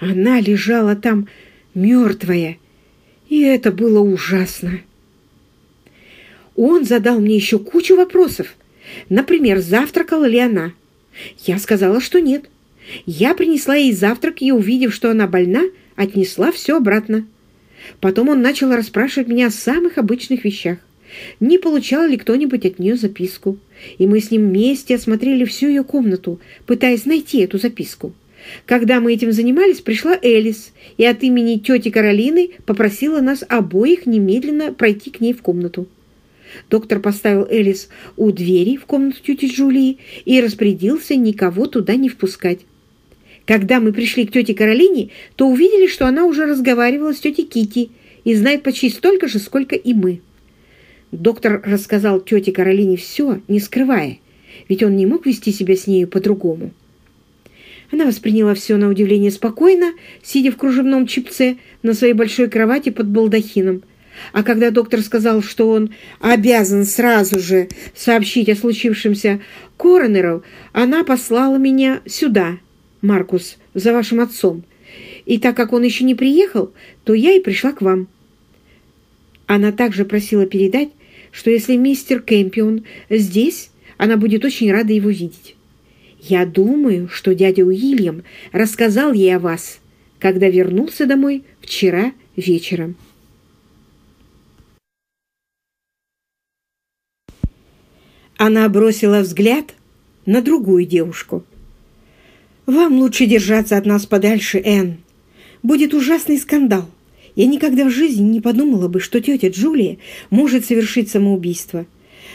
Она лежала там мертвая, и это было ужасно. Он задал мне еще кучу вопросов. Например, завтракала ли она? Я сказала, что нет. Я принесла ей завтрак и, увидев, что она больна, отнесла все обратно. Потом он начал расспрашивать меня о самых обычных вещах. Не получал ли кто-нибудь от нее записку. И мы с ним вместе осмотрели всю ее комнату, пытаясь найти эту записку. Когда мы этим занимались, пришла Элис и от имени тети Каролины попросила нас обоих немедленно пройти к ней в комнату. Доктор поставил Элис у двери в комнату тети Джулии и распорядился никого туда не впускать. Когда мы пришли к тете Каролине, то увидели, что она уже разговаривала с тетей Кити и знает почти столько же, сколько и мы. Доктор рассказал тете Каролине все, не скрывая, ведь он не мог вести себя с нею по-другому. Она восприняла все на удивление спокойно, сидя в кружевном чипце на своей большой кровати под балдахином. А когда доктор сказал, что он обязан сразу же сообщить о случившемся коронеру, она послала меня сюда, Маркус, за вашим отцом. И так как он еще не приехал, то я и пришла к вам. Она также просила передать, что если мистер Кэмпион здесь, она будет очень рада его видеть. Я думаю, что дядя Уильям рассказал ей о вас, когда вернулся домой вчера вечером. Она бросила взгляд на другую девушку. «Вам лучше держаться от нас подальше, Энн. Будет ужасный скандал. Я никогда в жизни не подумала бы, что тетя Джулия может совершить самоубийство.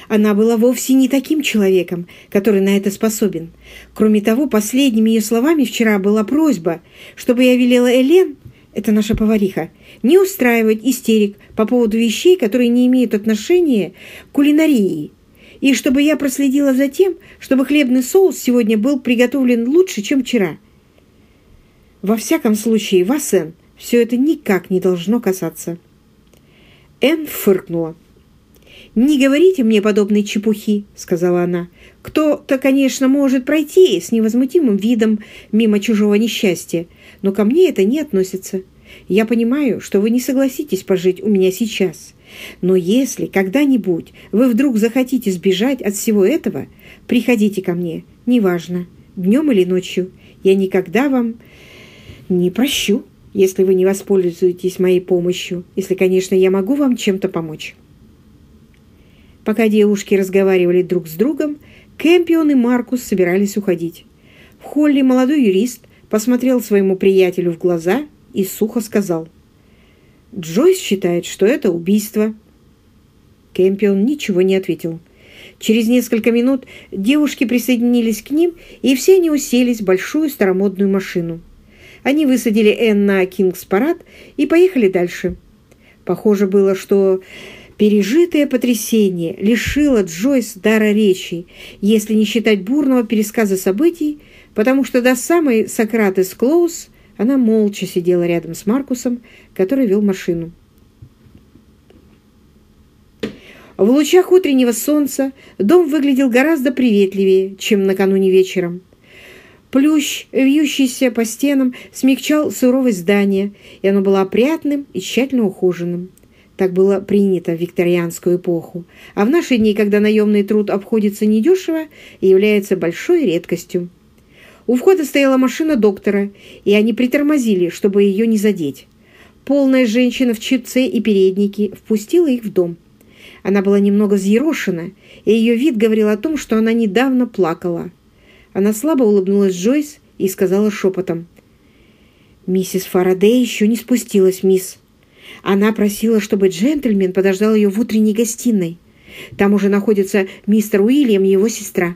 Она была вовсе не таким человеком, который на это способен. Кроме того, последними ее словами вчера была просьба, чтобы я велела Элен, это наша повариха, не устраивать истерик по поводу вещей, которые не имеют отношения к кулинарии и чтобы я проследила за тем, чтобы хлебный соус сегодня был приготовлен лучше, чем вчера. Во всяком случае, вас, Энн, все это никак не должно касаться. Энн фыркнула. «Не говорите мне подобной чепухи», — сказала она. «Кто-то, конечно, может пройти с невозмутимым видом мимо чужого несчастья, но ко мне это не относится. Я понимаю, что вы не согласитесь пожить у меня сейчас, но если когда-нибудь вы вдруг захотите сбежать от всего этого, приходите ко мне, неважно, днем или ночью. Я никогда вам не прощу, если вы не воспользуетесь моей помощью, если, конечно, я могу вам чем-то помочь». Пока девушки разговаривали друг с другом, Кэмпион и Маркус собирались уходить. В холле молодой юрист посмотрел своему приятелю в глаза и сухо сказал – Джойс считает, что это убийство. Кэмпион ничего не ответил. Через несколько минут девушки присоединились к ним, и все они уселись в большую старомодную машину. Они высадили Энн на Кингс-парад и поехали дальше. Похоже было, что пережитое потрясение лишило Джойс дара речи, если не считать бурного пересказа событий, потому что до самой Сократес Клоус она молча сидела рядом с Маркусом, который вел машину. В лучах утреннего солнца дом выглядел гораздо приветливее, чем накануне вечером. Плющ, вьющийся по стенам, смягчал суровость здания, и оно было опрятным и тщательно ухоженным. Так было принято в викторианскую эпоху, а в наши дни, когда наемный труд обходится недешево, является большой редкостью. У входа стояла машина доктора, и они притормозили, чтобы ее не задеть. Полная женщина в чипце и переднике впустила их в дом. Она была немного взъерошена, и ее вид говорил о том, что она недавно плакала. Она слабо улыбнулась Джойс и сказала шепотом. «Миссис Фарадей еще не спустилась, мисс. Она просила, чтобы джентльмен подождал ее в утренней гостиной. Там уже находится мистер Уильям и его сестра».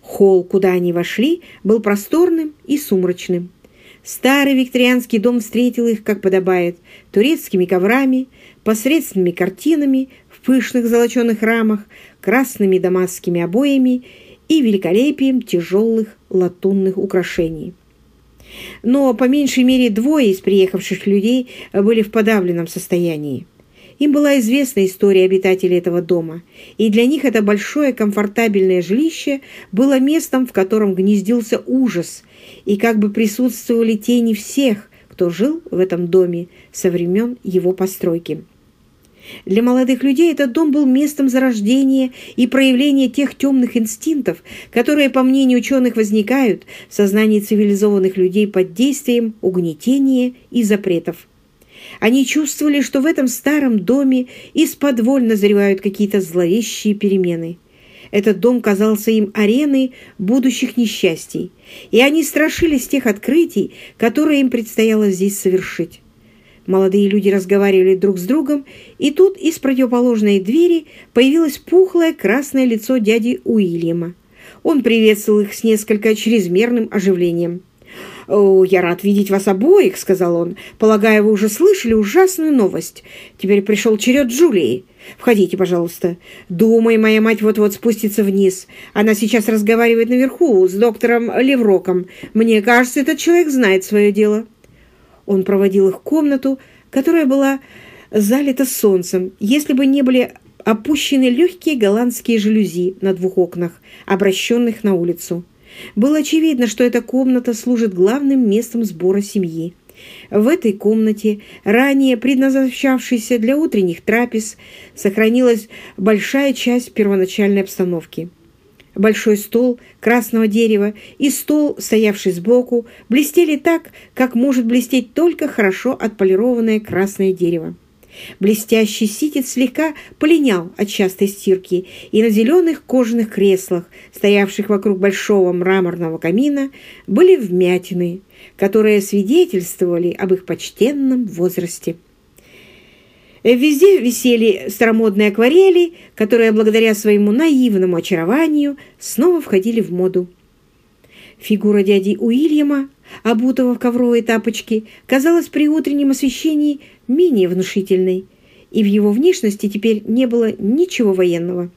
Холл, куда они вошли, был просторным и сумрачным. Старый викторианский дом встретил их, как подобает, турецкими коврами, посредственными картинами в пышных золоченых рамах, красными дамасскими обоями и великолепием тяжелых латунных украшений. Но по меньшей мере двое из приехавших людей были в подавленном состоянии. Им была известна история обитателей этого дома, и для них это большое комфортабельное жилище было местом, в котором гнездился ужас, и как бы присутствовали тени всех, кто жил в этом доме со времен его постройки. Для молодых людей этот дом был местом зарождения и проявления тех темных инстинктов, которые, по мнению ученых, возникают в сознании цивилизованных людей под действием угнетения и запретов. Они чувствовали, что в этом старом доме исподволь назревают какие-то зловещие перемены. Этот дом казался им ареной будущих несчастий, и они страшились тех открытий, которые им предстояло здесь совершить. Молодые люди разговаривали друг с другом, и тут из противоположной двери появилось пухлое красное лицо дяди Уильяма. Он приветствовал их с несколько чрезмерным оживлением. «О, я рад видеть вас обоих», — сказал он. «Полагаю, вы уже слышали ужасную новость. Теперь пришел черед Джулии. Входите, пожалуйста. Думаю, моя мать вот-вот спустится вниз. Она сейчас разговаривает наверху с доктором Левроком. Мне кажется, этот человек знает свое дело». Он проводил их в комнату, которая была залита солнцем, если бы не были опущены легкие голландские жалюзи на двух окнах, обращенных на улицу. Было очевидно, что эта комната служит главным местом сбора семьи. В этой комнате, ранее предназначавшейся для утренних трапез, сохранилась большая часть первоначальной обстановки. Большой стол красного дерева и стол, стоявший сбоку, блестели так, как может блестеть только хорошо отполированное красное дерево. Блестящий ситец слегка полинял от частой стирки, и на зеленых кожаных креслах, стоявших вокруг большого мраморного камина, были вмятины, которые свидетельствовали об их почтенном возрасте. Везде висели старомодные акварели, которые благодаря своему наивному очарованию снова входили в моду. Фигура дяди Уильяма, обутого в ковровые тапочки, казалась при утреннем освещении менее внушительной, и в его внешности теперь не было ничего военного.